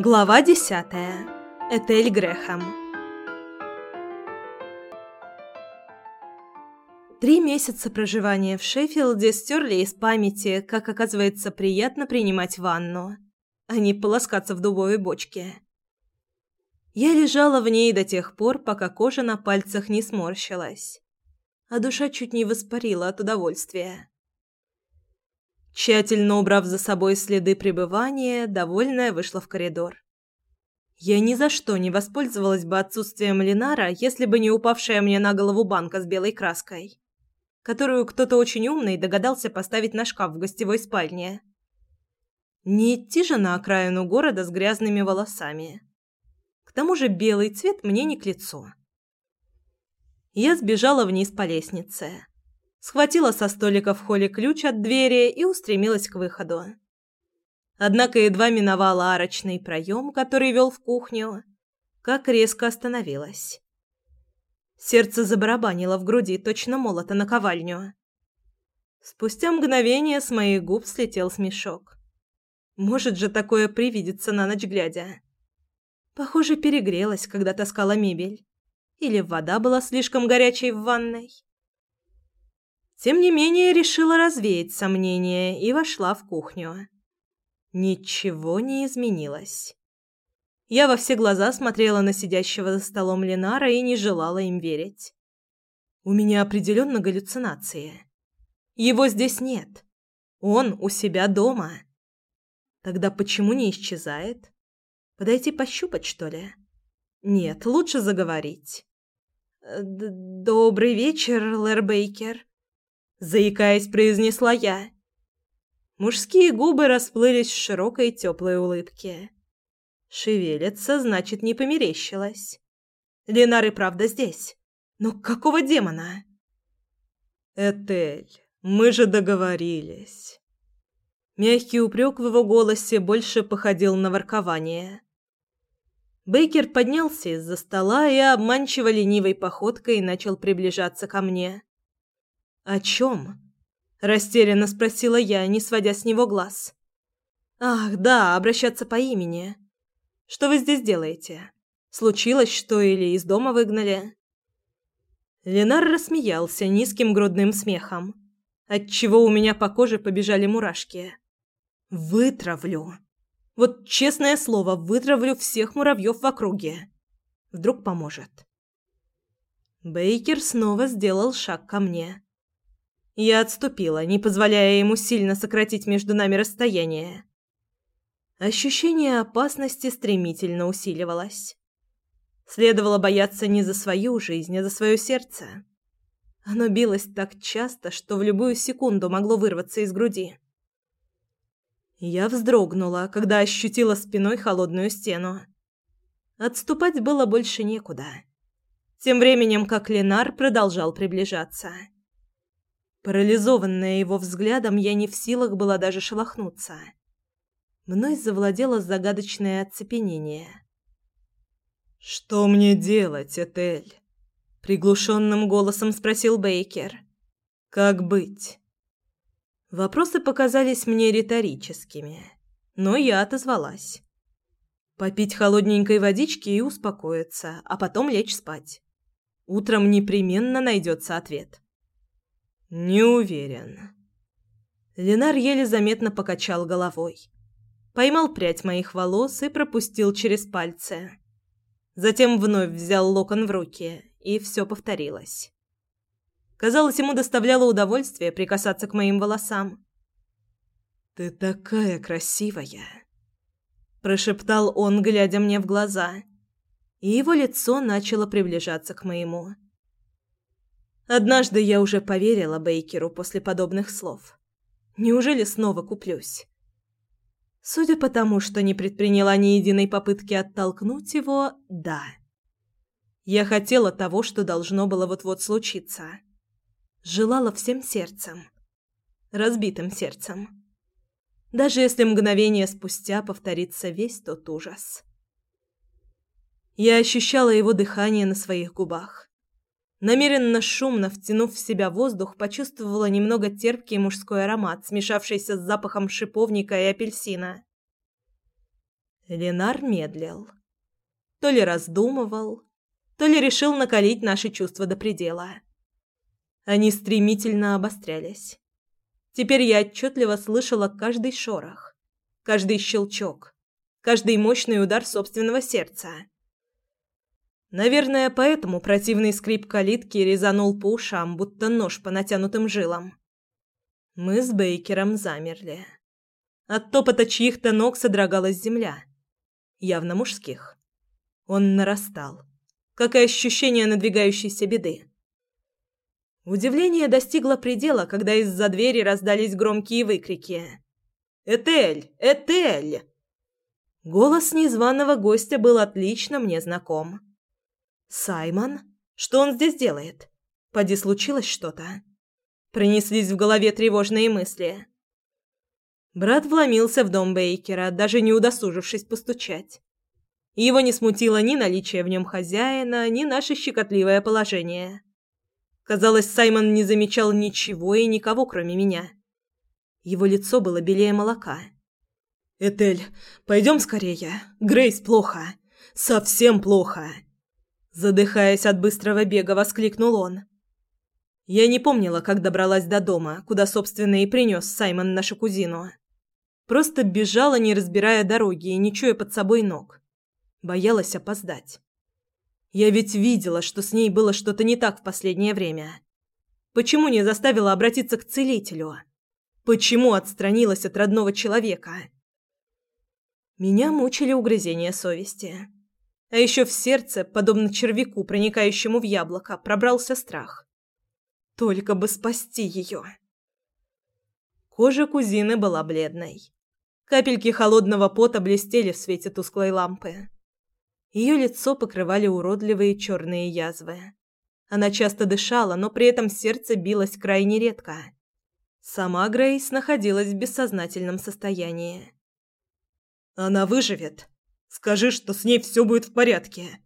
Глава десятая. Этель Грэхэм. Три месяца проживания в Шеффилде стерли из памяти, как оказывается приятно принимать ванну, а не полоскаться в дубовой бочке. Я лежала в ней до тех пор, пока кожа на пальцах не сморщилась, а душа чуть не воспарила от удовольствия. Тщательно убрав за собой следы пребывания, довольная вышла в коридор. Я ни за что не воспользовалась бы отсутствием Ленара, если бы не упавшая мне на голову банка с белой краской, которую кто-то очень умный догадался поставить на шкаф в гостевой спальне. Не идти же на окраину города с грязными волосами. К тому же белый цвет мне не к лицу. Я сбежала вниз по лестнице схватила со столика в холле ключ от двери и устремилась к выходу. Однако едва миновала арочный проем, который вел в кухню, как резко остановилась. Сердце забарабанило в груди, точно молото на ковальню. Спустя мгновение с моих губ слетел смешок. Может же такое привидеться на ночь глядя. Похоже, перегрелась, когда таскала мебель. Или вода была слишком горячей в ванной. Тем не менее, решила развеять сомнения и вошла в кухню. Ничего не изменилось. Я во все глаза смотрела на сидящего за столом Ленара и не желала им верить. У меня определенно галлюцинации. Его здесь нет. Он у себя дома. Тогда почему не исчезает? Подойти пощупать, что ли? Нет, лучше заговорить. «Добрый вечер, Лэр Бейкер», заикаясь, произнесла я. Мужские губы расплылись в широкой теплой улыбке. Шевелится, значит, не померещилась. Ленар и правда здесь. Но какого демона? Этель, мы же договорились. Мягкий упрек в его голосе больше походил на воркование. Бейкер поднялся из-за стола и обманчиво ленивой походкой начал приближаться ко мне. «О чем?» – растерянно спросила я, не сводя с него глаз. «Ах, да, обращаться по имени. Что вы здесь делаете? Случилось что или из дома выгнали?» Ленар рассмеялся низким грудным смехом, отчего у меня по коже побежали мурашки. «Вытравлю. Вот честное слово, вытравлю всех муравьев в округе. Вдруг поможет». Бейкер снова сделал шаг ко мне. Я отступила, не позволяя ему сильно сократить между нами расстояние. Ощущение опасности стремительно усиливалось. Следовало бояться не за свою жизнь, а за свое сердце. Оно билось так часто, что в любую секунду могло вырваться из груди. Я вздрогнула, когда ощутила спиной холодную стену. Отступать было больше некуда. Тем временем, как Ленар продолжал приближаться. Парализованная его взглядом, я не в силах была даже шелохнуться. Мной завладело загадочное оцепенение. «Что мне делать, Этель?» — приглушенным голосом спросил Бейкер. «Как быть?» Вопросы показались мне риторическими, но я отозвалась. Попить холодненькой водички и успокоиться, а потом лечь спать. Утром непременно найдется ответ. «Не уверен». Ленар еле заметно покачал головой. Поймал прядь моих волос и пропустил через пальцы. Затем вновь взял локон в руки, и все повторилось. Казалось, ему доставляло удовольствие прикасаться к моим волосам. «Ты такая красивая!» Прошептал он, глядя мне в глаза, и его лицо начало приближаться к моему. Однажды я уже поверила Бейкеру после подобных слов. Неужели снова куплюсь? Судя по тому, что не предприняла ни единой попытки оттолкнуть его, да. Я хотела того, что должно было вот-вот случиться. Желала всем сердцем. Разбитым сердцем. Даже если мгновение спустя повторится весь тот ужас. Я ощущала его дыхание на своих губах Намеренно шумно втянув в себя воздух, почувствовала немного терпкий мужской аромат, смешавшийся с запахом шиповника и апельсина. Ленар медлил. То ли раздумывал, то ли решил накалить наши чувства до предела. Они стремительно обострялись. Теперь я отчетливо слышала каждый шорох, каждый щелчок, каждый мощный удар собственного сердца. Наверное, поэтому противный скрип калитки резанул по ушам, будто нож по натянутым жилам. Мы с Бейкером замерли. От топота чьих-то ног содрогалась земля. Явно мужских. Он нарастал. Как и ощущение надвигающейся беды. Удивление достигло предела, когда из-за двери раздались громкие выкрики. «Этель! Этель!» Голос незваного гостя был отлично мне знаком. «Саймон? Что он здесь делает? Поди случилось что-то?» Пронеслись в голове тревожные мысли. Брат вломился в дом Бейкера, даже не удосужившись постучать. Его не смутило ни наличие в нем хозяина, ни наше щекотливое положение. Казалось, Саймон не замечал ничего и никого, кроме меня. Его лицо было белее молока. «Этель, пойдем скорее. Грейс плохо. Совсем плохо!» Задыхаясь от быстрого бега, воскликнул он. Я не помнила, как добралась до дома, куда, собственно, и принес Саймон нашу кузину. Просто бежала, не разбирая дороги и не чуя под собой ног. Боялась опоздать. Я ведь видела, что с ней было что-то не так в последнее время. Почему не заставила обратиться к целителю? Почему отстранилась от родного человека? Меня мучили угрызения совести. А еще в сердце, подобно червяку, проникающему в яблоко, пробрался страх. Только бы спасти ее. Кожа кузины была бледной. Капельки холодного пота блестели в свете тусклой лампы. Ее лицо покрывали уродливые черные язвы. Она часто дышала, но при этом сердце билось крайне редко. Сама Грейс находилась в бессознательном состоянии. «Она выживет. Скажи, что с ней все будет в порядке».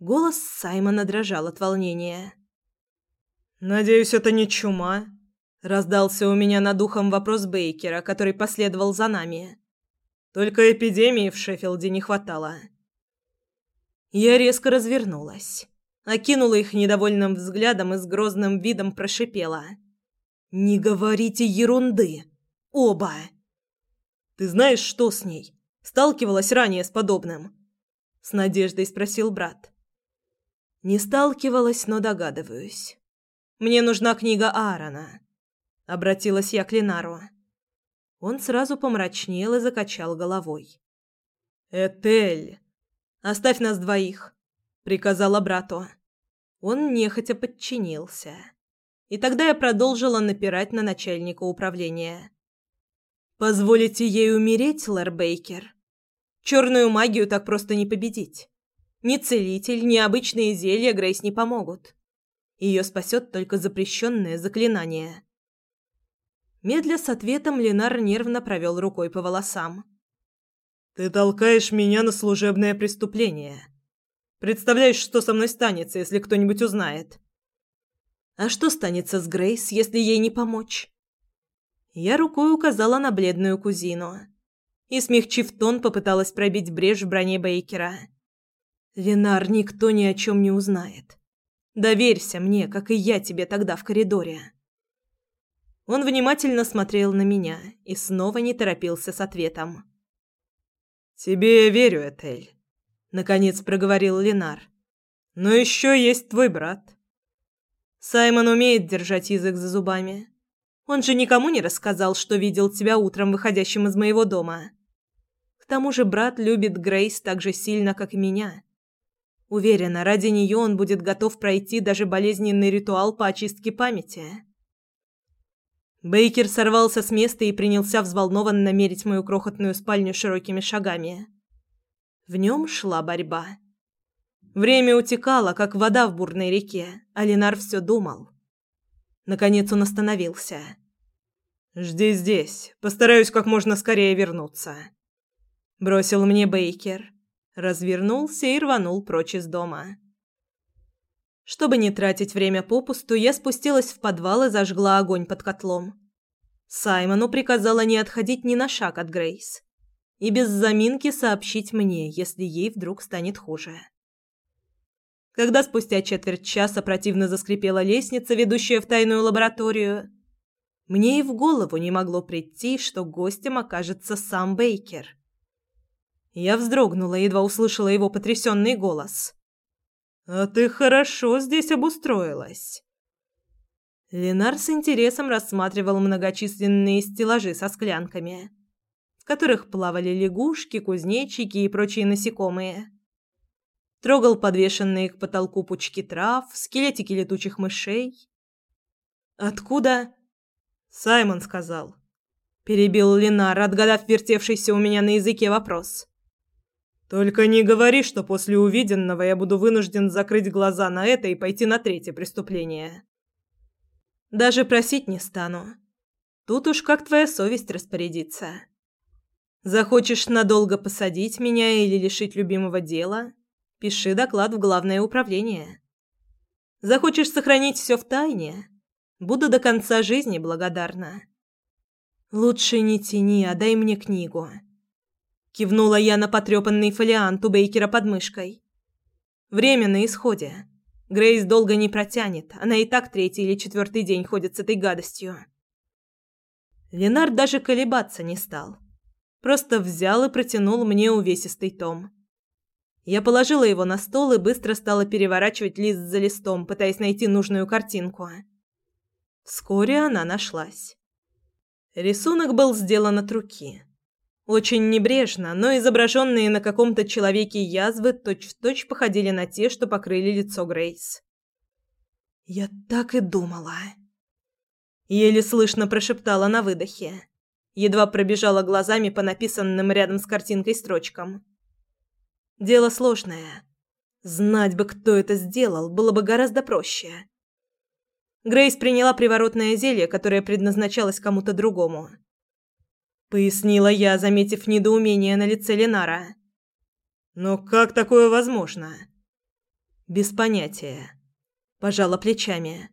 Голос Саймона дрожал от волнения. «Надеюсь, это не чума?» Раздался у меня над ухом вопрос Бейкера, который последовал за нами. «Только эпидемии в Шеффилде не хватало». Я резко развернулась, окинула их недовольным взглядом и с грозным видом прошипела. «Не говорите ерунды! Оба!» «Ты знаешь, что с ней? Сталкивалась ранее с подобным?» С надеждой спросил брат. «Не сталкивалась, но догадываюсь. Мне нужна книга Аарона», — обратилась я к Ленару. Он сразу помрачнел и закачал головой. «Этель!» Оставь нас двоих», — приказала брату. Он нехотя подчинился. И тогда я продолжила напирать на начальника управления. «Позволите ей умереть, Лэр Бейкер? Черную магию так просто не победить. Ни целитель, ни обычные зелья Грейс не помогут. Ее спасет только запрещенное заклинание». Медля с ответом Ленар нервно провел рукой по волосам. Ты толкаешь меня на служебное преступление. Представляешь, что со мной станется, если кто-нибудь узнает? А что станется с Грейс, если ей не помочь? Я рукой указала на бледную кузину и, смягчив тон, попыталась пробить брешь в броне Бейкера. «Ленар, никто ни о чем не узнает. Доверься мне, как и я тебе тогда в коридоре». Он внимательно смотрел на меня и снова не торопился с ответом. «Тебе я верю, Этель», — наконец проговорил Ленар. «Но еще есть твой брат». Саймон умеет держать язык за зубами. Он же никому не рассказал, что видел тебя утром выходящим из моего дома. К тому же брат любит Грейс так же сильно, как и меня. Уверена, ради нее он будет готов пройти даже болезненный ритуал по очистке памяти. Бейкер сорвался с места и принялся взволнованно мерить мою крохотную спальню широкими шагами. В нем шла борьба. Время утекало, как вода в бурной реке, а Ленар все думал. Наконец он остановился. «Жди здесь. Постараюсь как можно скорее вернуться». Бросил мне Бейкер. Развернулся и рванул прочь из дома. Чтобы не тратить время попусту, я спустилась в подвал и зажгла огонь под котлом. Саймону приказала не отходить ни на шаг от Грейс. и без заминки сообщить мне, если ей вдруг станет хуже. Когда спустя четверть часа противно заскрипела лестница, ведущая в тайную лабораторию, мне и в голову не могло прийти, что гостем окажется сам Бейкер. Я вздрогнула, едва услышала его потрясенный голос. «А ты хорошо здесь обустроилась». Ленар с интересом рассматривал многочисленные стеллажи со склянками, в которых плавали лягушки, кузнечики и прочие насекомые. Трогал подвешенные к потолку пучки трав, скелетики летучих мышей. «Откуда?» Саймон сказал. Перебил Ленар, отгадав вертевшийся у меня на языке вопрос. Только не говори, что после увиденного я буду вынужден закрыть глаза на это и пойти на третье преступление. Даже просить не стану. Тут уж как твоя совесть распорядится. Захочешь надолго посадить меня или лишить любимого дела, пиши доклад в главное управление. Захочешь сохранить все в тайне, буду до конца жизни благодарна. Лучше не тяни, а дай мне книгу. Кивнула я на потрепанный фолиант у Бейкера под мышкой. Время на исходе. Грейс долго не протянет. Она и так третий или четвертый день ходит с этой гадостью. Ленар даже колебаться не стал. Просто взял и протянул мне увесистый том. Я положила его на стол и быстро стала переворачивать лист за листом, пытаясь найти нужную картинку. Вскоре она нашлась. Рисунок был сделан от руки. Очень небрежно, но изображенные на каком-то человеке язвы точь-в-точь точь походили на те, что покрыли лицо Грейс. «Я так и думала!» Еле слышно прошептала на выдохе. Едва пробежала глазами по написанным рядом с картинкой строчкам. «Дело сложное. Знать бы, кто это сделал, было бы гораздо проще». Грейс приняла приворотное зелье, которое предназначалось кому-то другому пояснила я, заметив недоумение на лице Ленара. Но как такое возможно? Без понятия. Пожала плечами.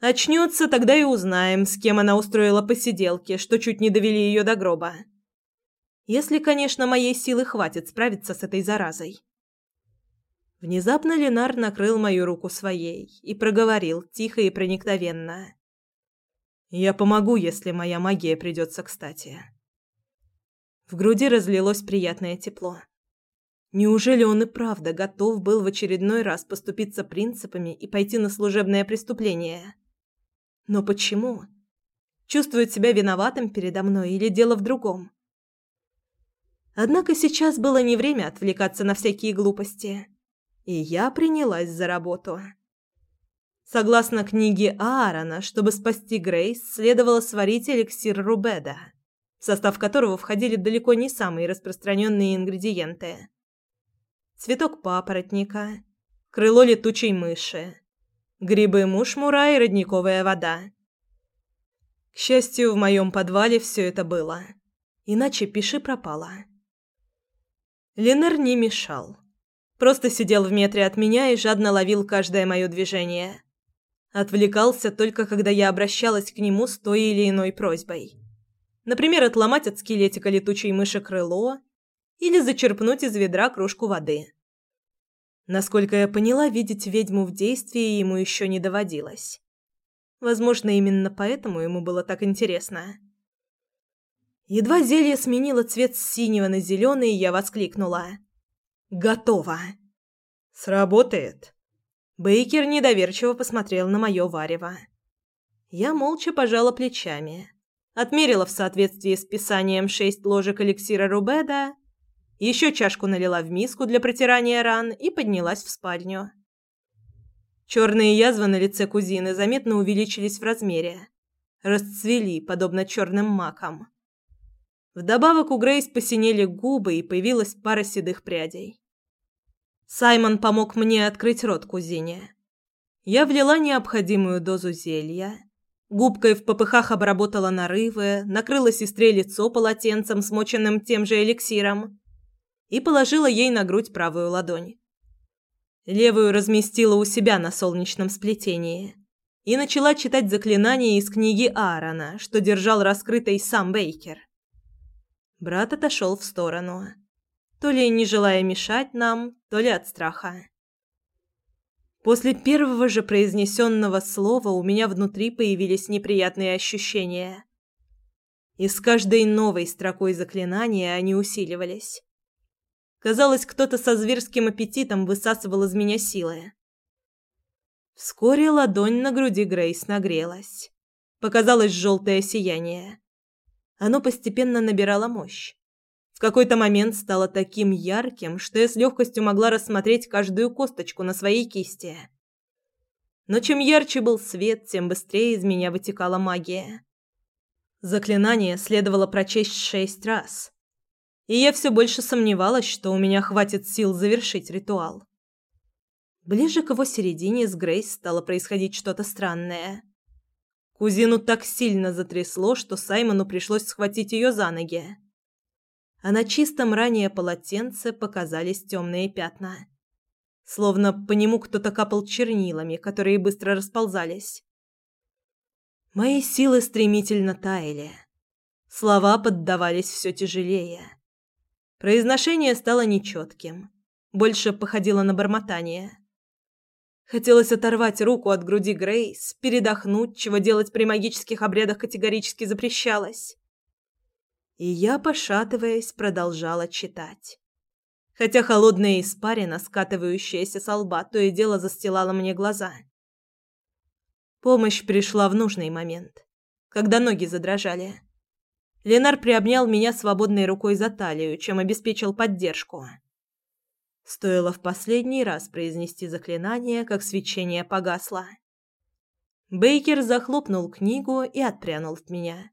Очнется, тогда и узнаем, с кем она устроила посиделки, что чуть не довели ее до гроба. Если, конечно, моей силы хватит справиться с этой заразой. Внезапно Ленар накрыл мою руку своей и проговорил тихо и проникновенно. Я помогу, если моя магия придется кстати. В груди разлилось приятное тепло. Неужели он и правда готов был в очередной раз поступиться принципами и пойти на служебное преступление? Но почему? Чувствует себя виноватым передо мной или дело в другом? Однако сейчас было не время отвлекаться на всякие глупости, и я принялась за работу. Согласно книге Аарона, чтобы спасти Грейс, следовало сварить эликсир Рубеда, в состав которого входили далеко не самые распространенные ингредиенты. Цветок папоротника, крыло летучей мыши, грибы мушмура и родниковая вода. К счастью, в моем подвале все это было. Иначе пиши пропало. Ленер не мешал. Просто сидел в метре от меня и жадно ловил каждое мое движение – Отвлекался только, когда я обращалась к нему с той или иной просьбой. Например, отломать от скелетика летучей мыши крыло или зачерпнуть из ведра кружку воды. Насколько я поняла, видеть ведьму в действии ему еще не доводилось. Возможно, именно поэтому ему было так интересно. Едва зелье сменило цвет с синего на зеленый, я воскликнула. «Готово!» «Сработает!» Бейкер недоверчиво посмотрел на мое варево. Я молча пожала плечами, отмерила в соответствии с писанием шесть ложек эликсира Рубеда, еще чашку налила в миску для протирания ран и поднялась в спальню. Черные язвы на лице кузины заметно увеличились в размере, расцвели, подобно черным макам. Вдобавок у Грейс посинели губы и появилась пара седых прядей. Саймон помог мне открыть рот кузине. Я влила необходимую дозу зелья. Губкой в попыхах обработала нарывы, накрыла сестре лицо полотенцем, смоченным тем же эликсиром, и положила ей на грудь правую ладонь. Левую разместила у себя на солнечном сплетении и начала читать заклинания из книги Аарона, что держал раскрытой сам Бейкер. Брат отошел в сторону, то ли не желая мешать нам, то ли от страха. После первого же произнесенного слова у меня внутри появились неприятные ощущения. И с каждой новой строкой заклинания они усиливались. Казалось, кто-то со зверским аппетитом высасывал из меня силы. Вскоре ладонь на груди Грейс нагрелась. Показалось желтое сияние. Оно постепенно набирало мощь. В какой-то момент стало таким ярким, что я с легкостью могла рассмотреть каждую косточку на своей кисти. Но чем ярче был свет, тем быстрее из меня вытекала магия. Заклинание следовало прочесть шесть раз. И я все больше сомневалась, что у меня хватит сил завершить ритуал. Ближе к его середине с Грейс стало происходить что-то странное. Кузину так сильно затрясло, что Саймону пришлось схватить ее за ноги. А на чистом ранее полотенце показались темные пятна. Словно по нему кто-то капал чернилами, которые быстро расползались. Мои силы стремительно таяли. Слова поддавались все тяжелее. Произношение стало нечетким, больше походило на бормотание. Хотелось оторвать руку от груди Грейс, передохнуть, чего делать при магических обрядах категорически запрещалось. И я, пошатываясь, продолжала читать. Хотя холодная испарина, скатывающаяся со лба, то и дело застилала мне глаза. Помощь пришла в нужный момент, когда ноги задрожали. Ленар приобнял меня свободной рукой за талию, чем обеспечил поддержку. Стоило в последний раз произнести заклинание, как свечение погасло. Бейкер захлопнул книгу и отпрянул от меня.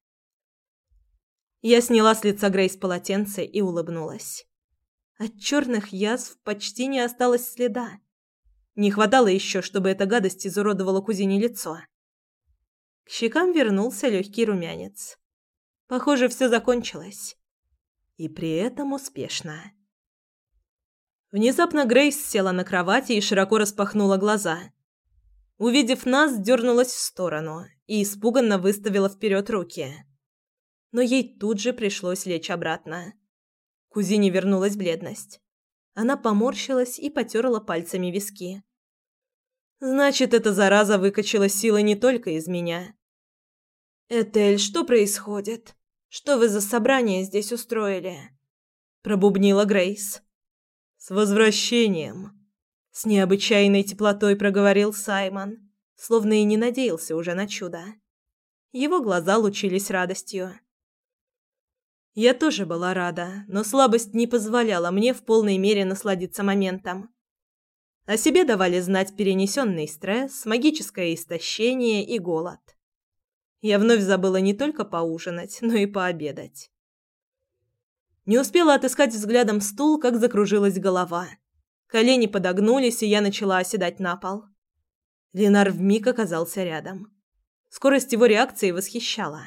Я сняла с лица Грейс полотенце и улыбнулась. От черных язв почти не осталось следа. Не хватало еще, чтобы эта гадость изуродовала кузине лицо. К щекам вернулся легкий румянец. Похоже, все закончилось. И при этом успешно. Внезапно Грейс села на кровати и широко распахнула глаза. Увидев нас, дернулась в сторону и испуганно выставила вперед руки. Но ей тут же пришлось лечь обратно. Кузине вернулась бледность. Она поморщилась и потерла пальцами виски. Значит, эта зараза выкачала силы не только из меня. «Этель, что происходит? Что вы за собрание здесь устроили?» Пробубнила Грейс. «С возвращением!» С необычайной теплотой проговорил Саймон, словно и не надеялся уже на чудо. Его глаза лучились радостью. Я тоже была рада, но слабость не позволяла мне в полной мере насладиться моментом. О себе давали знать перенесенный стресс, магическое истощение и голод. Я вновь забыла не только поужинать, но и пообедать. Не успела отыскать взглядом стул, как закружилась голова. Колени подогнулись, и я начала оседать на пол. Ленар вмиг оказался рядом. Скорость его реакции восхищала.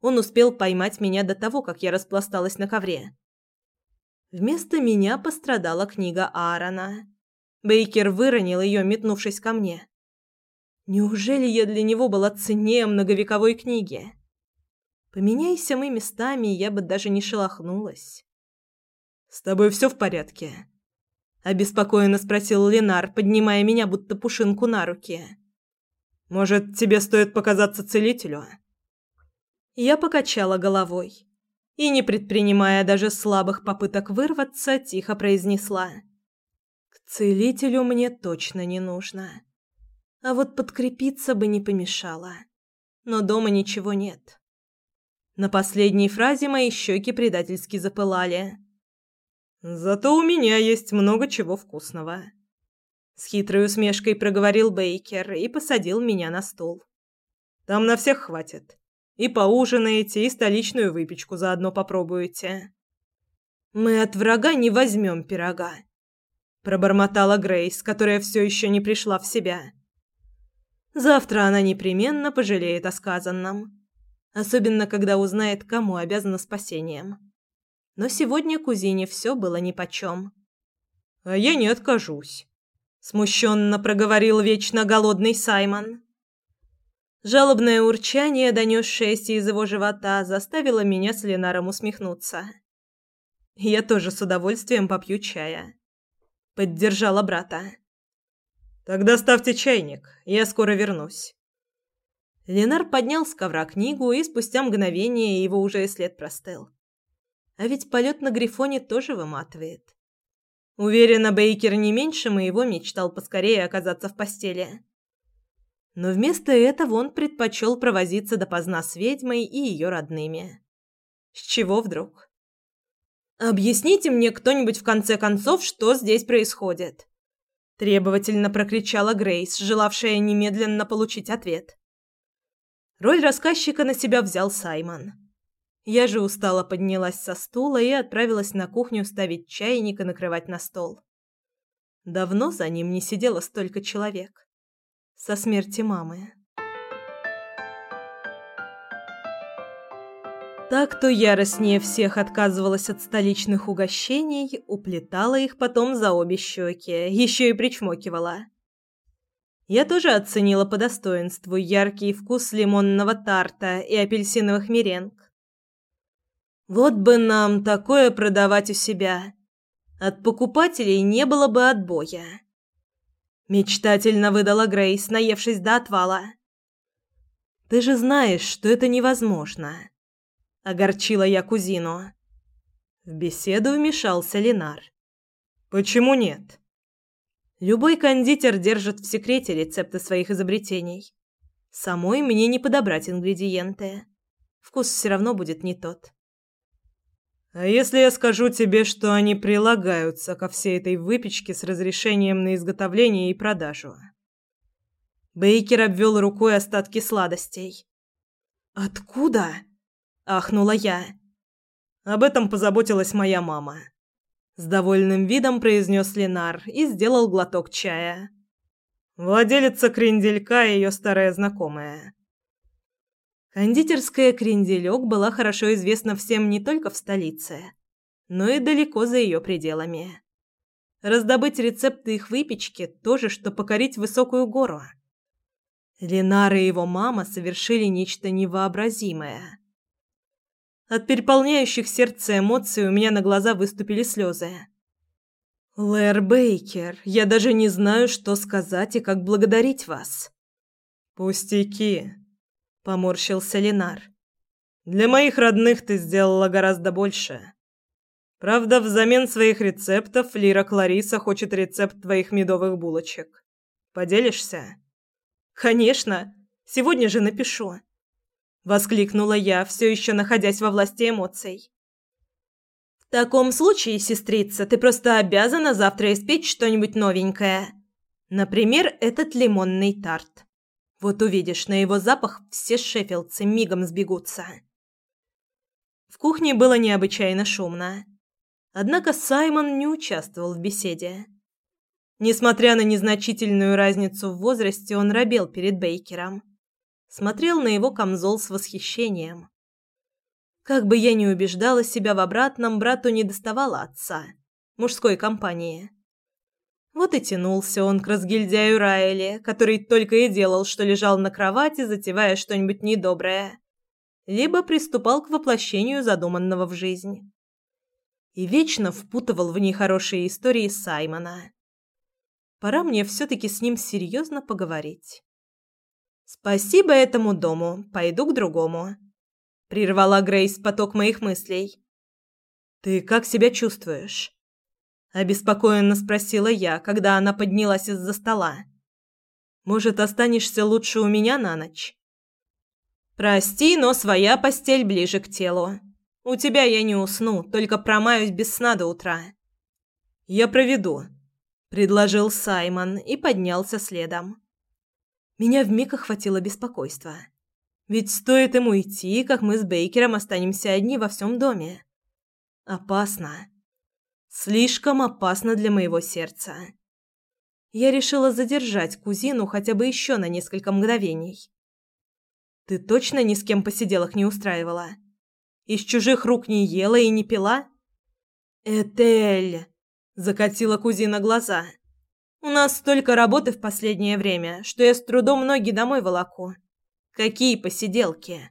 Он успел поймать меня до того, как я распласталась на ковре. Вместо меня пострадала книга Аарона. Бейкер выронил ее, метнувшись ко мне. Неужели я для него была ценнее многовековой книги? Поменяйся мы местами, я бы даже не шелохнулась. «С тобой все в порядке?» Обеспокоенно спросил Ленар, поднимая меня будто пушинку на руки. «Может, тебе стоит показаться целителю?» Я покачала головой и, не предпринимая даже слабых попыток вырваться, тихо произнесла. «К целителю мне точно не нужно. А вот подкрепиться бы не помешало. Но дома ничего нет». На последней фразе мои щеки предательски запылали. «Зато у меня есть много чего вкусного». С хитрой усмешкой проговорил Бейкер и посадил меня на стул. «Там на всех хватит. И поужинаете, и столичную выпечку заодно попробуете». «Мы от врага не возьмем пирога», — пробормотала Грейс, которая все еще не пришла в себя. «Завтра она непременно пожалеет о сказанном» особенно когда узнает, кому обязана спасением. Но сегодня кузине все было нипочем. «А я не откажусь», — смущенно проговорил вечно голодный Саймон. Жалобное урчание, донесшееся из его живота, заставило меня с Ленаром усмехнуться. «Я тоже с удовольствием попью чая», — поддержала брата. «Тогда ставьте чайник, я скоро вернусь». Ленар поднял с ковра книгу, и спустя мгновение его уже и след простыл. А ведь полет на Грифоне тоже выматывает. Уверена, Бейкер не меньше моего мечтал поскорее оказаться в постели. Но вместо этого он предпочел провозиться допоздна с ведьмой и ее родными. С чего вдруг? «Объясните мне кто-нибудь в конце концов, что здесь происходит?» Требовательно прокричала Грейс, желавшая немедленно получить ответ. Роль рассказчика на себя взял Саймон. Я же устало поднялась со стула и отправилась на кухню ставить чайник и накрывать на стол. Давно за ним не сидело столько человек. Со смерти мамы. Так то яростнее всех отказывалась от столичных угощений, уплетала их потом за обе щеки, еще и причмокивала. Я тоже оценила по достоинству яркий вкус лимонного тарта и апельсиновых меренг. Вот бы нам такое продавать у себя. От покупателей не было бы отбоя. Мечтательно выдала Грейс, наевшись до отвала. Ты же знаешь, что это невозможно. Огорчила я кузину. В беседу вмешался Ленар. Почему нет? Любой кондитер держит в секрете рецепты своих изобретений. Самой мне не подобрать ингредиенты. Вкус все равно будет не тот. А если я скажу тебе, что они прилагаются ко всей этой выпечке с разрешением на изготовление и продажу? Бейкер обвел рукой остатки сладостей. Откуда? ахнула я. Об этом позаботилась моя мама. С довольным видом произнес Ленар и сделал глоток чая. Владелица кренделька и ее старая знакомая. Кондитерская «Кренделек» была хорошо известна всем не только в столице, но и далеко за ее пределами. Раздобыть рецепты их выпечки – тоже, что покорить высокую гору. Ленар и его мама совершили нечто невообразимое. От переполняющих сердце эмоций у меня на глаза выступили слезы. «Лэр Бейкер, я даже не знаю, что сказать и как благодарить вас». «Пустяки», поморщился Ленар. Для моих родных ты сделала гораздо больше. Правда, взамен своих рецептов Лира Клариса хочет рецепт твоих медовых булочек. Поделишься? Конечно, сегодня же напишу, воскликнула я, все еще находясь во власти эмоций. В таком случае, сестрица, ты просто обязана завтра испечь что-нибудь новенькое. Например, этот лимонный тарт. Вот увидишь, на его запах все шеффилдцы мигом сбегутся. В кухне было необычайно шумно. Однако Саймон не участвовал в беседе. Несмотря на незначительную разницу в возрасте, он робел перед Бейкером. Смотрел на его камзол с восхищением. Как бы я ни убеждала себя в обратном, брату не доставало отца, мужской компании. Вот и тянулся он к разгильдяю Райли, который только и делал, что лежал на кровати, затевая что-нибудь недоброе, либо приступал к воплощению задуманного в жизнь. И вечно впутывал в нехорошие истории Саймона. Пора мне все-таки с ним серьезно поговорить. «Спасибо этому дому, пойду к другому», — прервала Грейс поток моих мыслей. «Ты как себя чувствуешь?» обеспокоенно спросила я, когда она поднялась из-за стола. Может, останешься лучше у меня на ночь? Прости, но своя постель ближе к телу. У тебя я не усну, только промаюсь без сна до утра. Я проведу, предложил Саймон и поднялся следом. Меня вмиг охватило беспокойство. Ведь стоит ему идти, как мы с Бейкером останемся одни во всем доме. Опасно. Слишком опасно для моего сердца. Я решила задержать кузину хотя бы еще на несколько мгновений. Ты точно ни с кем посиделок не устраивала? Из чужих рук не ела и не пила? Этель, закатила кузина глаза. У нас столько работы в последнее время, что я с трудом ноги домой волоку. Какие посиделки?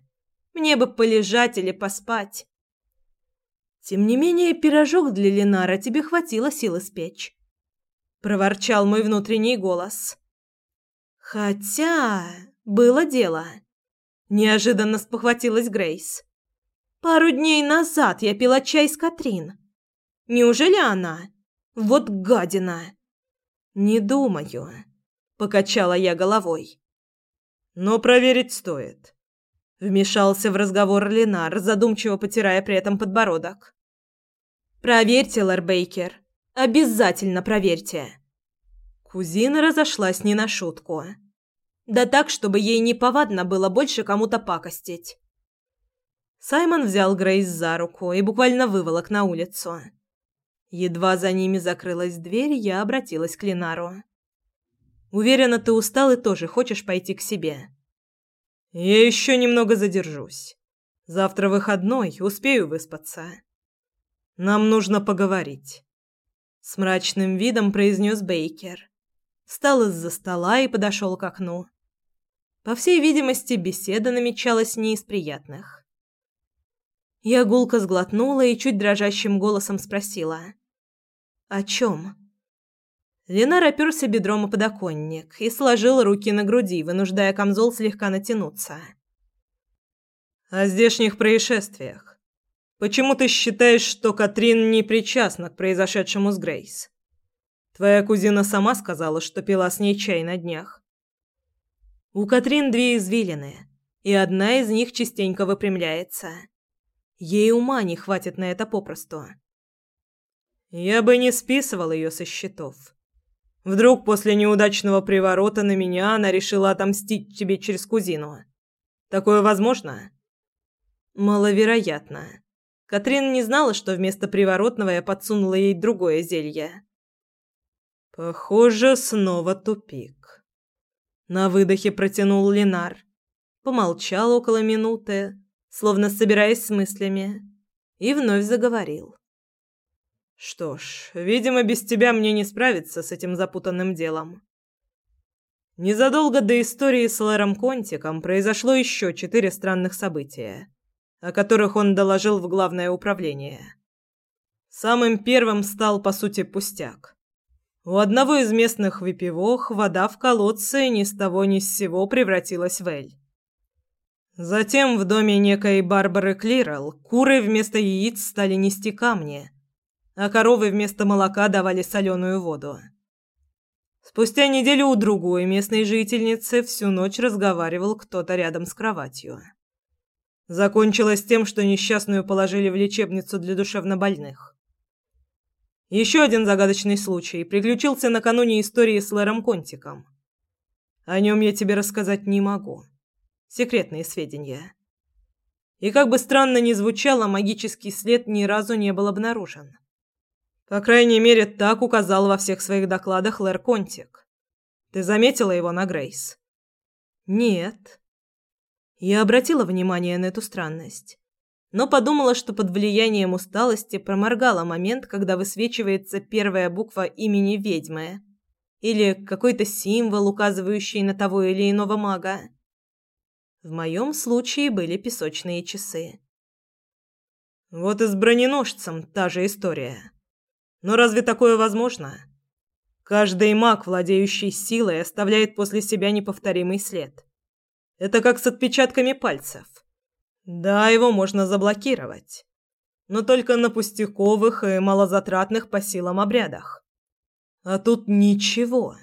Мне бы полежать или поспать. Тем не менее, пирожок для Ленара тебе хватило сил испечь. Проворчал мой внутренний голос. Хотя, было дело. Неожиданно спохватилась Грейс. Пару дней назад я пила чай с Катрин. Неужели она? Вот гадина. Не думаю, покачала я головой. Но проверить стоит. Вмешался в разговор Ленар, задумчиво потирая при этом подбородок. Проверьте, Лэр Бейкер. Обязательно проверьте. Кузина разошлась не на шутку. Да так, чтобы ей не повадно было больше кому-то пакостить. Саймон взял Грейс за руку и буквально выволок на улицу. Едва за ними закрылась дверь, я обратилась к Линару. «Уверена, ты устал и тоже хочешь пойти к себе». «Я еще немного задержусь. Завтра выходной, успею выспаться. Нам нужно поговорить». С мрачным видом произнес Бейкер. Встал из-за стола и подошел к окну. По всей видимости, беседа намечалась не из приятных. Я гулко сглотнула и чуть дрожащим голосом спросила. «О чем?» Ленар оперся бедром о подоконник и сложил руки на груди, вынуждая камзол слегка натянуться. «О здешних происшествиях. Почему ты считаешь, что Катрин не причастна к произошедшему с Грейс? Твоя кузина сама сказала, что пила с ней чай на днях. У Катрин две извилины, и одна из них частенько выпрямляется. Ей ума не хватит на это попросту. Я бы не списывал ее со счетов. Вдруг после неудачного приворота на меня она решила отомстить тебе через кузину. Такое возможно? Маловероятно. Катрин не знала, что вместо приворотного я подсунула ей другое зелье. Похоже, снова тупик. На выдохе протянул Ленар. Помолчал около минуты, словно собираясь с мыслями, и вновь заговорил. Что ж, видимо, без тебя мне не справиться с этим запутанным делом. Незадолго до истории с Лэром Контиком произошло еще четыре странных события, о которых он доложил в главное управление. Самым первым стал, по сути, пустяк. У одного из местных выпивох вода в колодце ни с того ни с сего превратилась в эль. Затем в доме некой Барбары Клирел куры вместо яиц стали нести камни – а коровы вместо молока давали соленую воду. Спустя неделю у другой местной жительницы всю ночь разговаривал кто-то рядом с кроватью. Закончилось тем, что несчастную положили в лечебницу для душевнобольных. Еще один загадочный случай приключился накануне истории с Лэром Контиком. О нем я тебе рассказать не могу. Секретные сведения. И как бы странно ни звучало, магический след ни разу не был обнаружен. По крайней мере, так указал во всех своих докладах Лэр Контик. Ты заметила его на Грейс? Нет. Я обратила внимание на эту странность, но подумала, что под влиянием усталости проморгала момент, когда высвечивается первая буква имени ведьмы или какой-то символ, указывающий на того или иного мага. В моем случае были песочные часы. Вот и с броненосцем та же история. Но разве такое возможно? Каждый маг, владеющий силой, оставляет после себя неповторимый след. Это как с отпечатками пальцев. Да, его можно заблокировать, но только на пустяковых и малозатратных по силам обрядах. А тут ничего.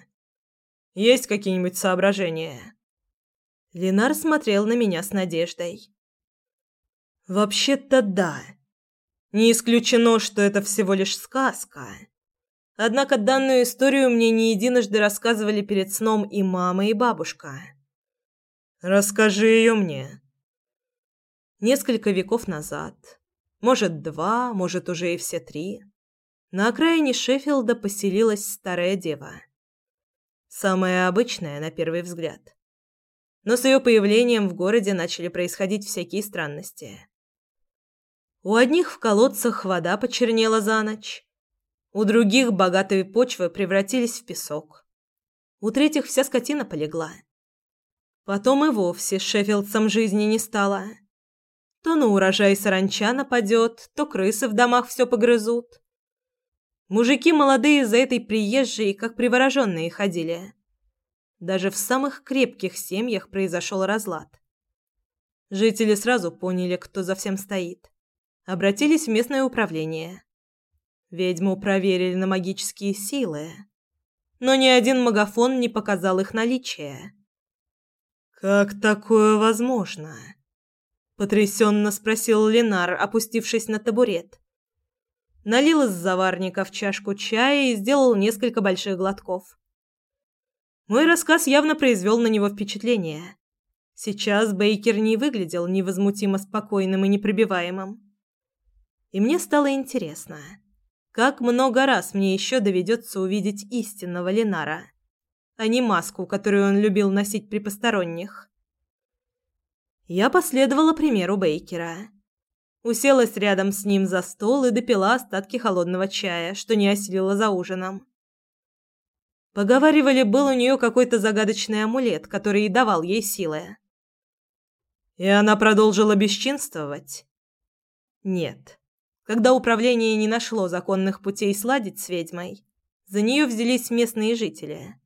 Есть какие-нибудь соображения? Ленар смотрел на меня с надеждой. Вообще-то да. Не исключено, что это всего лишь сказка. Однако данную историю мне не единожды рассказывали перед сном и мама, и бабушка. Расскажи ее мне. Несколько веков назад, может, два, может, уже и все три, на окраине Шеффилда поселилась старая дева. Самая обычная на первый взгляд. Но с ее появлением в городе начали происходить всякие странности. У одних в колодцах вода почернела за ночь, у других богатые почвы превратились в песок. У третьих вся скотина полегла. Потом и вовсе шеффилдцам жизни не стало. То на урожай саранча нападет, то крысы в домах все погрызут. Мужики молодые за этой приезжей, как привороженные, ходили. Даже в самых крепких семьях произошел разлад. Жители сразу поняли, кто за всем стоит. Обратились в местное управление. Ведьму проверили на магические силы. Но ни один магафон не показал их наличие. «Как такое возможно?» Потрясенно спросил Ленар, опустившись на табурет. Налил из заварника в чашку чая и сделал несколько больших глотков. Мой рассказ явно произвел на него впечатление. Сейчас Бейкер не выглядел невозмутимо спокойным и непробиваемым. И мне стало интересно, как много раз мне еще доведется увидеть истинного Ленара, а не маску, которую он любил носить при посторонних. Я последовала примеру Бейкера. Уселась рядом с ним за стол и допила остатки холодного чая, что не осилила за ужином. Поговаривали, был у нее какой-то загадочный амулет, который и давал ей силы. И она продолжила бесчинствовать? Нет. Когда управление не нашло законных путей сладить с ведьмой, за нее взялись местные жители.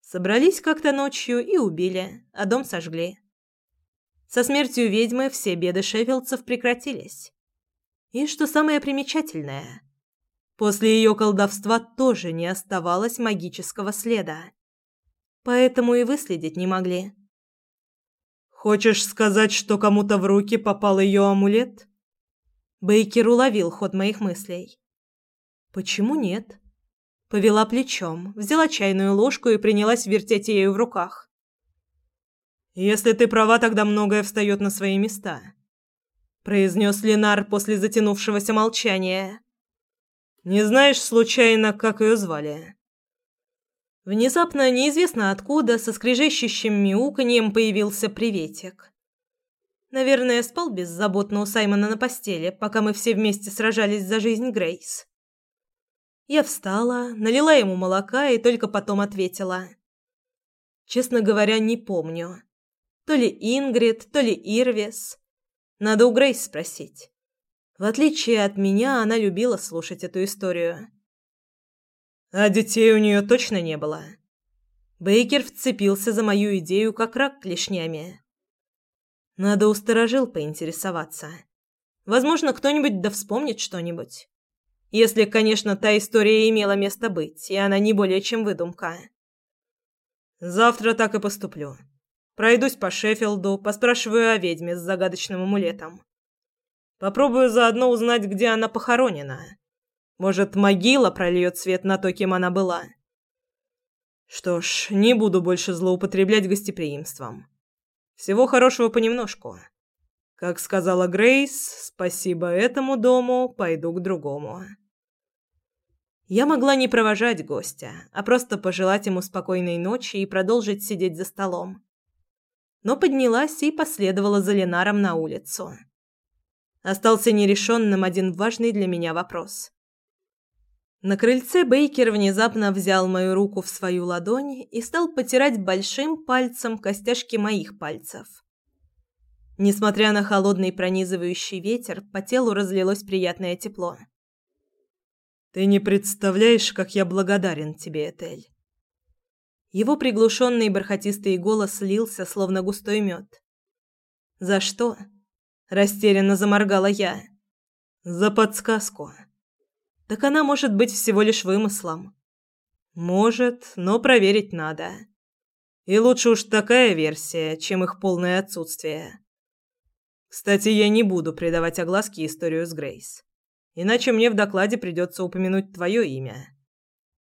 Собрались как-то ночью и убили, а дом сожгли. Со смертью ведьмы все беды шеффилдцев прекратились. И что самое примечательное, после ее колдовства тоже не оставалось магического следа. Поэтому и выследить не могли. «Хочешь сказать, что кому-то в руки попал ее амулет?» Бейкер уловил ход моих мыслей. «Почему нет?» Повела плечом, взяла чайную ложку и принялась вертеть ею в руках. Если ты права, тогда многое встает на свои места, произнес Ленар после затянувшегося молчания. Не знаешь случайно, как ее звали? Внезапно, неизвестно откуда, со скрежещущим мяуканьем появился приветик. Наверное, спал беззаботно у Саймона на постели, пока мы все вместе сражались за жизнь Грейс. Я встала, налила ему молока и только потом ответила. Честно говоря, не помню. То ли Ингрид, то ли Ирвис. Надо у Грейс спросить. В отличие от меня, она любила слушать эту историю. А детей у нее точно не было. Бейкер вцепился за мою идею, как рак клешнями. Надо у сторожил поинтересоваться. Возможно, кто-нибудь да вспомнит что-нибудь. Если, конечно, та история имела место быть, и она не более чем выдумка. Завтра так и поступлю. Пройдусь по Шеффилду, поспрашиваю о ведьме с загадочным амулетом. Попробую заодно узнать, где она похоронена. Может, могила прольет свет на то, кем она была. Что ж, не буду больше злоупотреблять гостеприимством. Всего хорошего понемножку. Как сказала Грейс, спасибо этому дому, пойду к другому. Я могла не провожать гостя, а просто пожелать ему спокойной ночи и продолжить сидеть за столом но поднялась и последовала за Ленаром на улицу. Остался нерешенным один важный для меня вопрос. На крыльце Бейкер внезапно взял мою руку в свою ладонь и стал потирать большим пальцем костяшки моих пальцев. Несмотря на холодный пронизывающий ветер, по телу разлилось приятное тепло. «Ты не представляешь, как я благодарен тебе, Этель. Его приглушенный бархатистый голос слился, словно густой мед. «За что?» – растерянно заморгала я. «За подсказку. Так она может быть всего лишь вымыслом. Может, но проверить надо. И лучше уж такая версия, чем их полное отсутствие. Кстати, я не буду придавать огласке историю с Грейс. Иначе мне в докладе придется упомянуть твое имя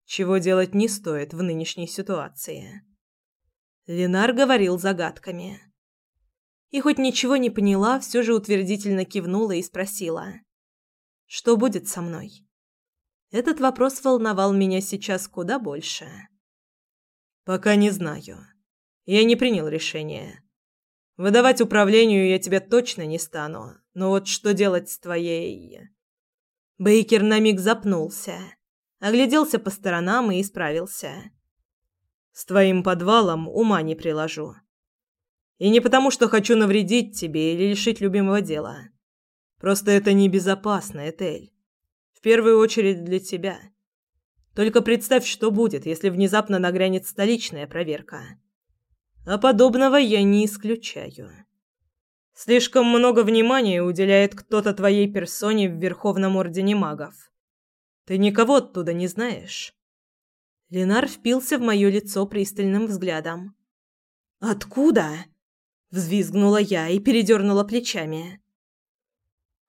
чего делать не стоит в нынешней ситуации. Ленар говорил загадками. И хоть ничего не поняла, все же утвердительно кивнула и спросила: "Что будет со мной?" Этот вопрос волновал меня сейчас куда больше. Пока не знаю. Я не принял решение. Выдавать управлению я тебя точно не стану. Но вот что делать с твоей Бейкер на миг запнулся огляделся по сторонам и исправился. С твоим подвалом ума не приложу. И не потому, что хочу навредить тебе или лишить любимого дела. Просто это небезопасно, Этель. В первую очередь для тебя. Только представь, что будет, если внезапно нагрянет столичная проверка. А подобного я не исключаю. Слишком много внимания уделяет кто-то твоей персоне в Верховном Ордене Магов. Ты никого оттуда не знаешь. Ленар впился в мое лицо пристальным взглядом. «Откуда?» — взвизгнула я и передернула плечами.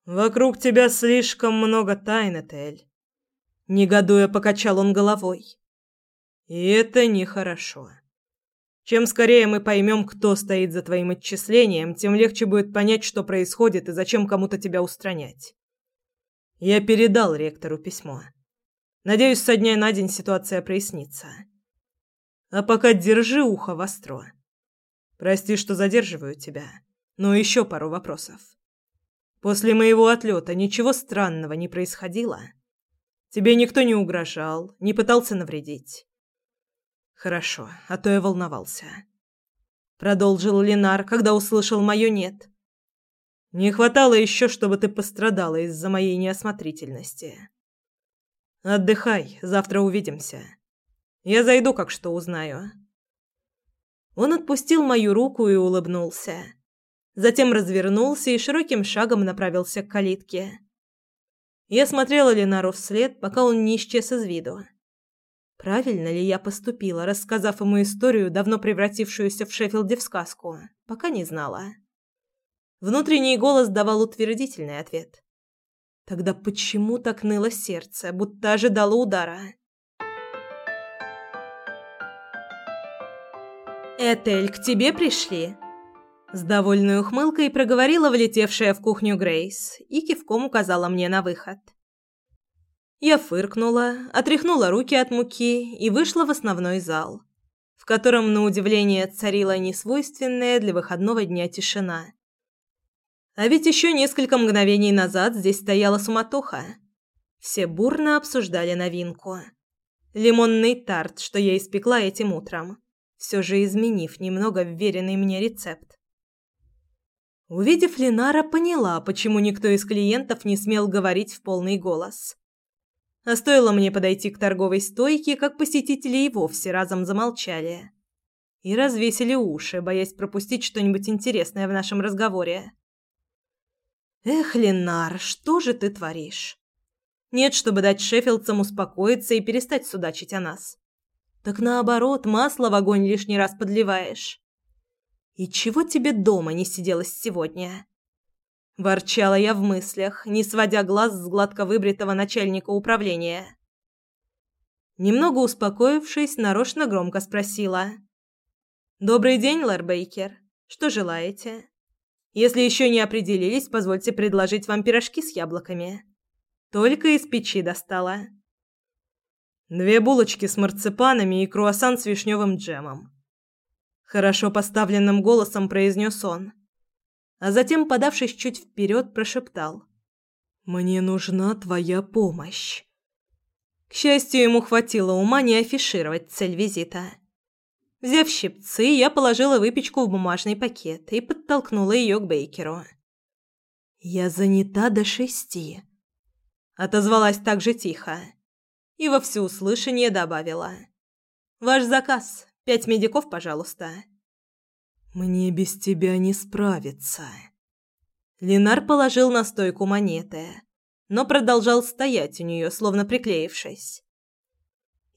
«Вокруг тебя слишком много тайн, Этель». Негодуя покачал он головой. «И это нехорошо. Чем скорее мы поймем, кто стоит за твоим отчислением, тем легче будет понять, что происходит и зачем кому-то тебя устранять. Я передал ректору письмо. Надеюсь, со дня на день ситуация прояснится. А пока держи ухо востро. Прости, что задерживаю тебя, но еще пару вопросов. После моего отлета ничего странного не происходило? Тебе никто не угрожал, не пытался навредить? Хорошо, а то я волновался. Продолжил Ленар, когда услышал мое «нет». Не хватало еще, чтобы ты пострадала из-за моей неосмотрительности. Отдыхай, завтра увидимся. Я зайду, как что узнаю. Он отпустил мою руку и улыбнулся. Затем развернулся и широким шагом направился к калитке. Я смотрела Ленару вслед, пока он не исчез из виду. Правильно ли я поступила, рассказав ему историю, давно превратившуюся в Шеффилде в сказку, пока не знала. Внутренний голос давал утвердительный ответ. Тогда почему так ныло сердце, будто ожидало удара? «Этель, к тебе пришли?» С довольной ухмылкой проговорила влетевшая в кухню Грейс и кивком указала мне на выход. Я фыркнула, отряхнула руки от муки и вышла в основной зал, в котором, на удивление, царила несвойственная для выходного дня тишина. А ведь еще несколько мгновений назад здесь стояла суматоха. Все бурно обсуждали новинку. Лимонный тарт, что я испекла этим утром, все же изменив немного вверенный мне рецепт. Увидев Ленара, поняла, почему никто из клиентов не смел говорить в полный голос. А стоило мне подойти к торговой стойке, как посетители и вовсе разом замолчали. И развесили уши, боясь пропустить что-нибудь интересное в нашем разговоре. «Эх, Ленар, что же ты творишь? Нет, чтобы дать шеффилдцам успокоиться и перестать судачить о нас. Так наоборот, масло в огонь лишний раз подливаешь. И чего тебе дома не сиделось сегодня?» Ворчала я в мыслях, не сводя глаз с гладко выбритого начальника управления. Немного успокоившись, нарочно громко спросила. «Добрый день, Лэр Бейкер. Что желаете? Если еще не определились, позвольте предложить вам пирожки с яблоками. Только из печи достала». «Две булочки с марципанами и круассан с вишневым джемом». Хорошо поставленным голосом произнес он а затем, подавшись чуть вперед, прошептал. «Мне нужна твоя помощь». К счастью, ему хватило ума не афишировать цель визита. Взяв щипцы, я положила выпечку в бумажный пакет и подтолкнула ее к Бейкеру. «Я занята до шести», — отозвалась так же тихо и во всеуслышание добавила. «Ваш заказ. Пять медиков, пожалуйста». Мне без тебя не справиться. Ленар положил на стойку монеты, но продолжал стоять у нее, словно приклеившись.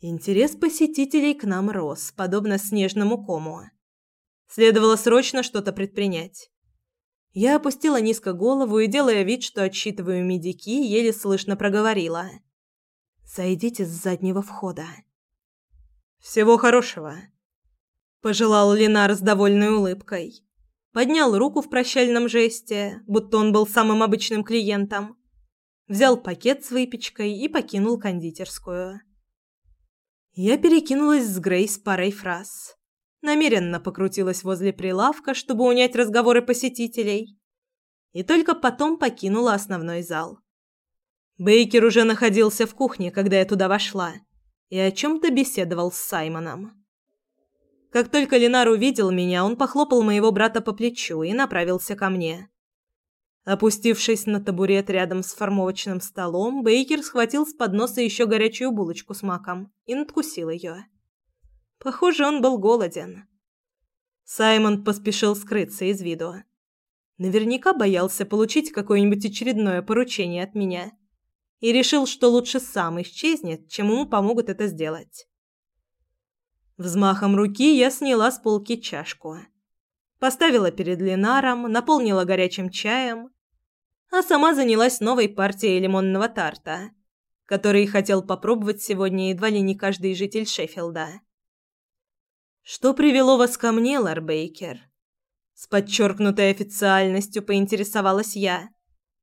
Интерес посетителей к нам рос, подобно снежному кому. Следовало срочно что-то предпринять. Я опустила низко голову и, делая вид, что отсчитываю медики, еле слышно проговорила. «Зайдите с заднего входа». «Всего хорошего», пожелал Ленар с довольной улыбкой. Поднял руку в прощальном жесте, будто он был самым обычным клиентом. Взял пакет с выпечкой и покинул кондитерскую. Я перекинулась с Грейс парой фраз. Намеренно покрутилась возле прилавка, чтобы унять разговоры посетителей. И только потом покинула основной зал. Бейкер уже находился в кухне, когда я туда вошла, и о чем-то беседовал с Саймоном. Как только Ленар увидел меня, он похлопал моего брата по плечу и направился ко мне. Опустившись на табурет рядом с формовочным столом, Бейкер схватил с подноса еще горячую булочку с маком и надкусил ее. Похоже, он был голоден. Саймон поспешил скрыться из виду. Наверняка боялся получить какое-нибудь очередное поручение от меня и решил, что лучше сам исчезнет, чем ему помогут это сделать. Взмахом руки я сняла с полки чашку. Поставила перед Ленаром, наполнила горячим чаем, а сама занялась новой партией лимонного тарта, который хотел попробовать сегодня едва ли не каждый житель Шеффилда. «Что привело вас ко мне, Ларбейкер?» С подчеркнутой официальностью поинтересовалась я,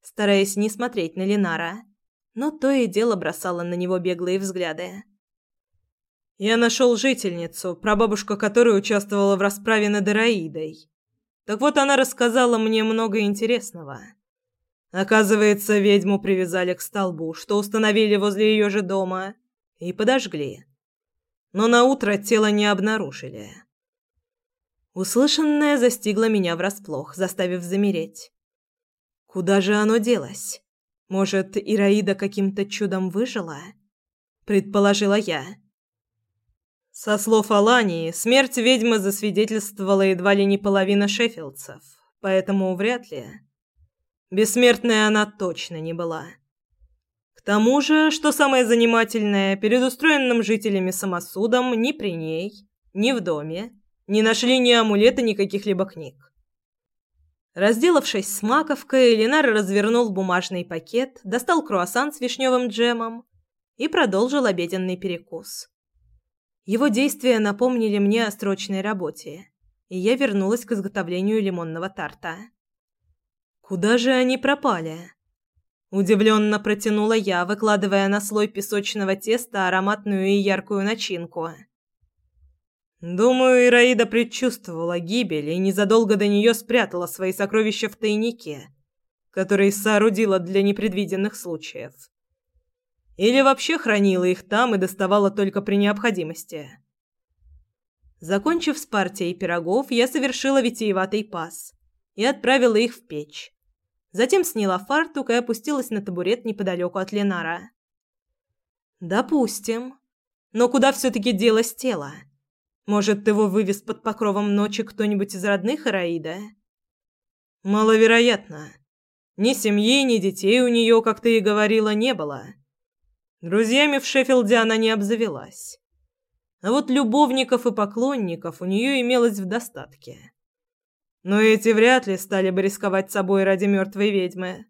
стараясь не смотреть на Ленара, но то и дело бросала на него беглые взгляды. Я нашел жительницу, прабабушка которой участвовала в расправе над Ираидой. Так вот, она рассказала мне много интересного. Оказывается, ведьму привязали к столбу, что установили возле ее же дома, и подожгли. Но на утро тело не обнаружили. Услышанное застигло меня врасплох, заставив замереть. Куда же оно делось? Может, Ираида каким-то чудом выжила? Предположила я. Со слов Алании, смерть ведьмы засвидетельствовала едва ли не половина шеффилдцев, поэтому вряд ли. Бессмертная она точно не была. К тому же, что самое занимательное, перед устроенным жителями самосудом ни при ней, ни в доме не нашли ни амулета, ни каких-либо книг. Разделавшись с маковкой, Ленар развернул бумажный пакет, достал круассан с вишневым джемом и продолжил обеденный перекус. Его действия напомнили мне о срочной работе, и я вернулась к изготовлению лимонного тарта. Куда же они пропали? Удивленно протянула я, выкладывая на слой песочного теста ароматную и яркую начинку. Думаю, Ираида предчувствовала гибель и незадолго до нее спрятала свои сокровища в тайнике, который соорудила для непредвиденных случаев. Или вообще хранила их там и доставала только при необходимости. Закончив с партией пирогов, я совершила витиеватый пас и отправила их в печь. Затем сняла фартук и опустилась на табурет неподалеку от Ленара. «Допустим. Но куда все-таки делось тело? Может, его вывез под покровом ночи кто-нибудь из родных Араида?» «Маловероятно. Ни семьи, ни детей у нее, как ты и говорила, не было. Друзьями в Шеффилде она не обзавелась. А вот любовников и поклонников у нее имелось в достатке. Но эти вряд ли стали бы рисковать собой ради мертвой ведьмы.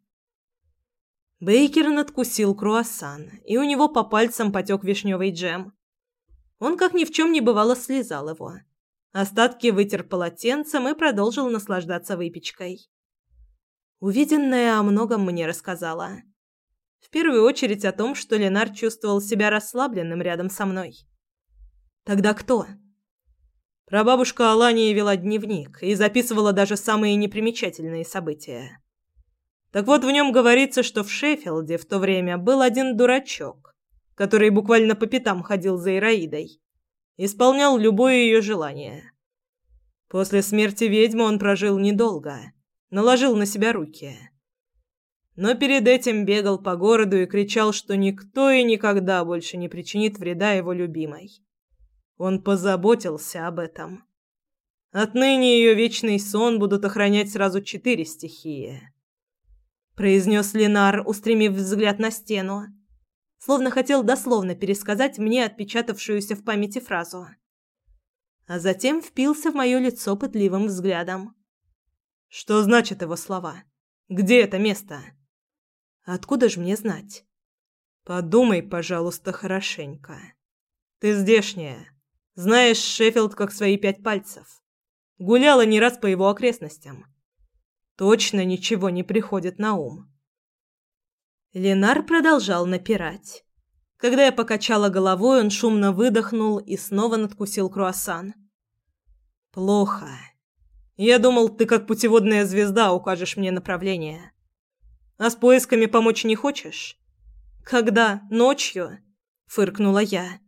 Бейкер надкусил круассан, и у него по пальцам потек вишневый джем. Он, как ни в чем не бывало, слезал его. Остатки вытер полотенцем и продолжил наслаждаться выпечкой. Увиденное о многом мне рассказала. В первую очередь о том, что Ленар чувствовал себя расслабленным рядом со мной. Тогда кто? Прабабушка Алания вела дневник и записывала даже самые непримечательные события. Так вот, в нем говорится, что в Шеффилде в то время был один дурачок, который буквально по пятам ходил за Ираидой, исполнял любое ее желание. После смерти ведьмы он прожил недолго, наложил на себя руки но перед этим бегал по городу и кричал, что никто и никогда больше не причинит вреда его любимой. Он позаботился об этом. Отныне ее вечный сон будут охранять сразу четыре стихии. Произнес Ленар, устремив взгляд на стену, словно хотел дословно пересказать мне отпечатавшуюся в памяти фразу. А затем впился в мое лицо пытливым взглядом. Что значит его слова? Где это место? Откуда же мне знать? Подумай, пожалуйста, хорошенько. Ты здешняя. Знаешь Шеффилд как свои пять пальцев. Гуляла не раз по его окрестностям. Точно ничего не приходит на ум. Ленар продолжал напирать. Когда я покачала головой, он шумно выдохнул и снова надкусил круассан. Плохо. Я думал, ты как путеводная звезда укажешь мне направление. А с поисками помочь не хочешь? Когда? Ночью? Фыркнула я.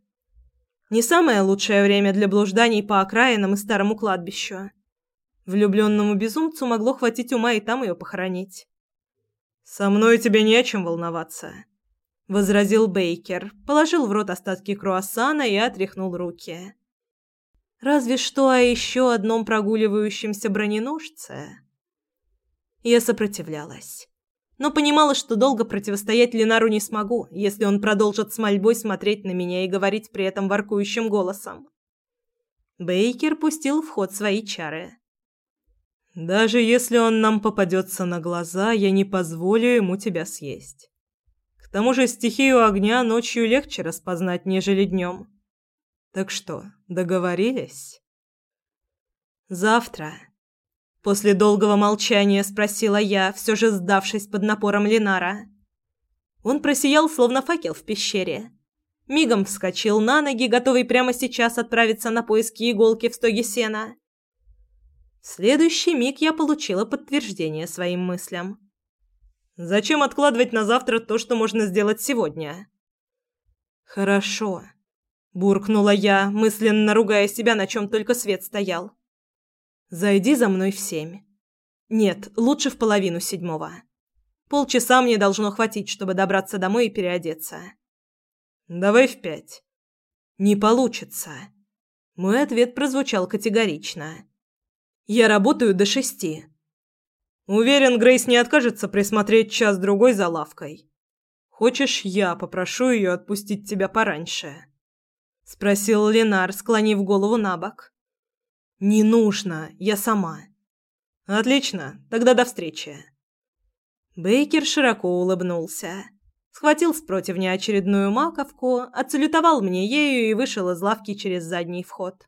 Не самое лучшее время для блужданий по окраинам и старому кладбищу. Влюбленному безумцу могло хватить ума и там ее похоронить. «Со мной тебе не о чем волноваться», — возразил Бейкер, положил в рот остатки круассана и отряхнул руки. «Разве что о еще одном прогуливающемся броненожце». Я сопротивлялась, но понимала, что долго противостоять Ленару не смогу, если он продолжит с мольбой смотреть на меня и говорить при этом воркующим голосом. Бейкер пустил в ход свои чары. Даже если он нам попадется на глаза, я не позволю ему тебя съесть. К тому же стихию огня ночью легче распознать, нежели днем. Так что, договорились? Завтра. После долгого молчания спросила я, все же сдавшись под напором Линара. Он просиял, словно факел в пещере. Мигом вскочил на ноги, готовый прямо сейчас отправиться на поиски иголки в стоге сена. В следующий миг я получила подтверждение своим мыслям. Зачем откладывать на завтра то, что можно сделать сегодня? Хорошо, буркнула я, мысленно ругая себя, на чем только свет стоял. Зайди за мной в семь. Нет, лучше в половину седьмого. Полчаса мне должно хватить, чтобы добраться домой и переодеться. Давай в пять. Не получится. Мой ответ прозвучал категорично. Я работаю до шести. Уверен, Грейс не откажется присмотреть час-другой за лавкой. Хочешь, я попрошу ее отпустить тебя пораньше?» Спросил Ленар, склонив голову на бок. «Не нужно, я сама». «Отлично, тогда до встречи». Бейкер широко улыбнулся. Схватил с противня очередную маковку, отсалютовал мне ею и вышел из лавки через задний вход.